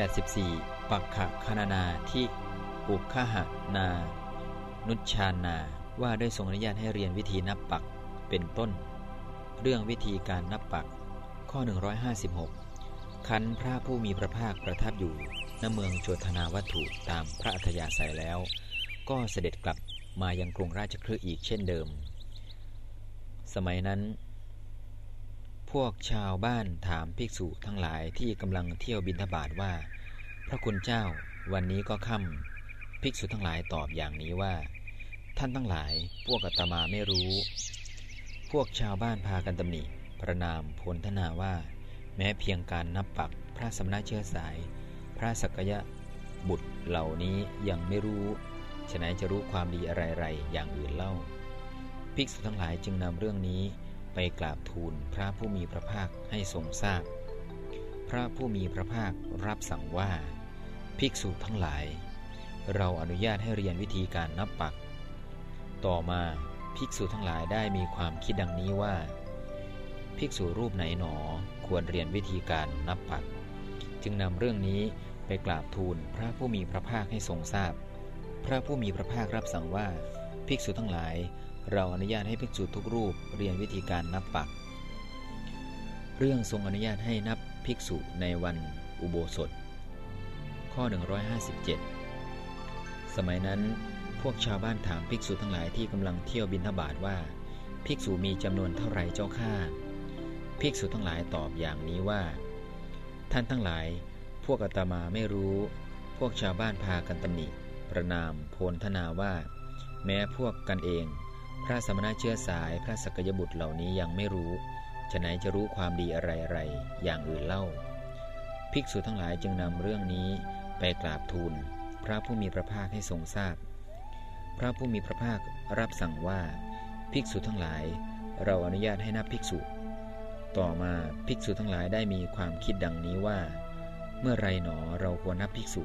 84 ปักขะคณนาที่อุคหะนา นุชานา ว่าด้วยทรงอนุญาตให้เรียนวิธีนับปักเป็นต้น เรื่องวิธีการนับปัก ข้อ 156 คันพระผู้มีพระภาคประทับอยู่ณเมืองโจธนาวัตถุตามพระอัธยาศัยแล้ว ก็เสด็จกลับมายังกรุงราชคฤห์อีกเช่นเดิม สมัยนั้น พวกชาวบ้านถามภิกษุทั้งหลายที่กำลังเที่ยวบินทบาทว่า พระคุณเจ้าวันนี้ก็ค่ำภิกษุทั้งหลายตอบอย่างนี้ว่า ท่านทั้งหลายพวกอาตมาไม่รู้ พวกชาวบ้านพากันตำหนิ ประนามพลทนาว่า แม้เพียงการนับปักพระสมณะเชื้อสาย พระสักยะบุตรเหล่านี้ยังไม่รู้ฉะนั้นจะรู้ความดีอะไรๆอย่างอื่นเล่า ภิกษุทั้งหลายจึงนำเรื่องนี้ ไปกราบทูลพระผู้มีพระภาคให้ทรงทราบพพระผู้มีพระภาครับสั่งว่า ภิกษุทั้งหลาย เราอนุญาตให้เรียนวิธีการนับปัก ต่อมาภิกษุทั้งหลายได้มีความคิดดังนี้ว่า ภิกษุรูปไหนหนอควรเรียนวิธีการนับปัก จึงนำเรื่องนี้ไปกราบทูลพระผู้มีพระภาคให้ทรงทราบพพระผู้มีพระภาครับสั่งว่า ภิกษุทั้งหลายเราอนุญาตให้ภิกษุทุกรูปเรียนวิธีการนับปัก เรื่องทรงอนุญาตให้นับภิกษุในวันอุโบสถ ข้อ 157 สมัยนั้นพวกชาวบ้านถามภิกษุทั้งหลายที่กำลังเที่ยวบินทบาทว่า ภิกษุมีจำนวนเท่าไรเจ้าข้าภิกษุทั้งหลายตอบอย่างนี้ว่า ท่านทั้งหลาย พวกอาตมาไม่รู้ พวกชาวบ้านพากันตำหนิประนามโพลธนาว่า แม้พวกกันเอง พระสมณะเชื้อสายพระสกยบุตรเหล่านี้ยังไม่รู้ฉะไหนจะรู้ความดีอะไรๆอย่างอื่นเล่า ภิกษุทั้งหลายจึงนำเรื่องนี้ไปกราบทูล พระผู้มีพระภาคให้ทรงทราบพพระผู้มีพระภาครับสั่งว่าภิกษุทั้งหลาย เราอนุญาตให้นับภิกษุ ต่อมาภิกษุทั้งหลายได้มีความคิดดังนี้ว่า เมื่อไรหนอเราควรนับภิกษุ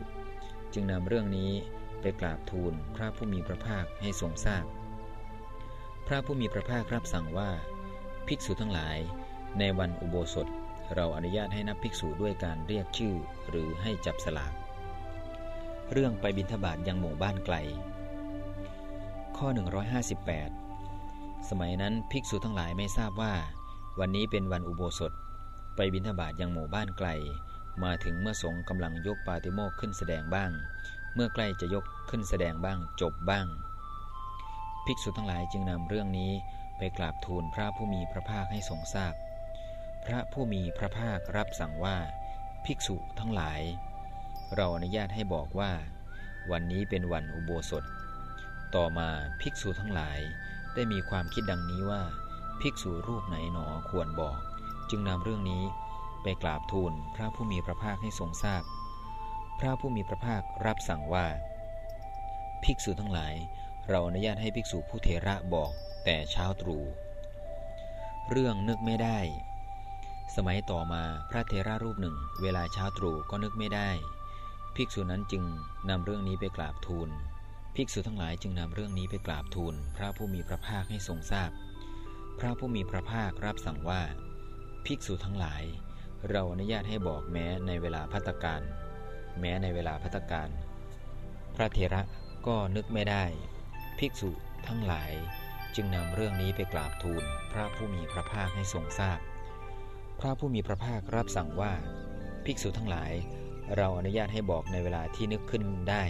จึงนำเรื่องนี้ไปกราบทูลพระผู้มีพระภาคให้ทรงทราบพ พระผู้มีพระภาครับสั่งว่า ภิกษุทั้งหลาย ในวันอุโบสถ เราอนุญาตให้นับภิกษุด้วยการเรียกชื่อหรือให้จับสลาก เรื่องไปบิณฑบาตยังหมู่บ้านไกล ข้อ 158 สมัยนั้นภิกษุทั้งหลายไม่ทราบว่า วันนี้เป็นวันอุโบสถ ไปบิณฑบาตยังหมู่บ้านไกล มาถึงเมื่อสงฆ์กำลังยกปาติโมกขึ้นแสดงบ้าง เมื่อใกล้จะยกขึ้นแสดงบ้างจบบ้าง ภิกษุทั้งหลายจึงนำเรื่องนี้ไปกราบทูลพระผู้มีพระภาคให้ทรงทราบพพระผู้มีพระภาครับสั่งว่า ภิกษุทั้งหลาย เราอนุญาตให้บอกว่า วันนี้เป็นวันอุโบสถ ต่อมาภิกษุทั้งหลายได้มีความคิดดังนี้ว่า ภิกษุรูปไหนหนอควรบอก จึงนำเรื่องนี้ไปกราบทูลพระผู้มีพระภาคให้ทรงทราบพพระผู้มีพระภาครับสั่งว่า ภิกษุทั้งหลาย เราอนุญาตให้ภิกษุผู้เทระบอกแต่เช้าตรู่เรื่องนึกไม่ได้ สมัยต่อมาพระเทระรูปหนึ่ง เวลาเช้าตรู่ก็นึกไม่ได้ ภิกษุนั้นจึงนำเรื่องนี้ไปกราบทูล ภิกษุทั้งหลายจึงนำเรื่องนี้ไปกราบทูล พระผู้มีพระภาคให้ทรงทราบพพระผู้มีพระภาครับสั่งว่า ภิกษุทั้งหลาย เราอนุญาตให้บอกแม้ในเวลาพัตการ แม้ในเวลาพัตการ พระเทระก็นึกไม่ได้ ภิกษุทั้งหลายจึงนำเรื่องนี้ไปกราบทูลพระผู้มีพระภาคให้ทรงทราบพพระผู้มีพระภาครับสั่งว่า ภิกษุทั้งหลาย เราอนุญาตให้บอกในเวลาที่นึกขึ้นได้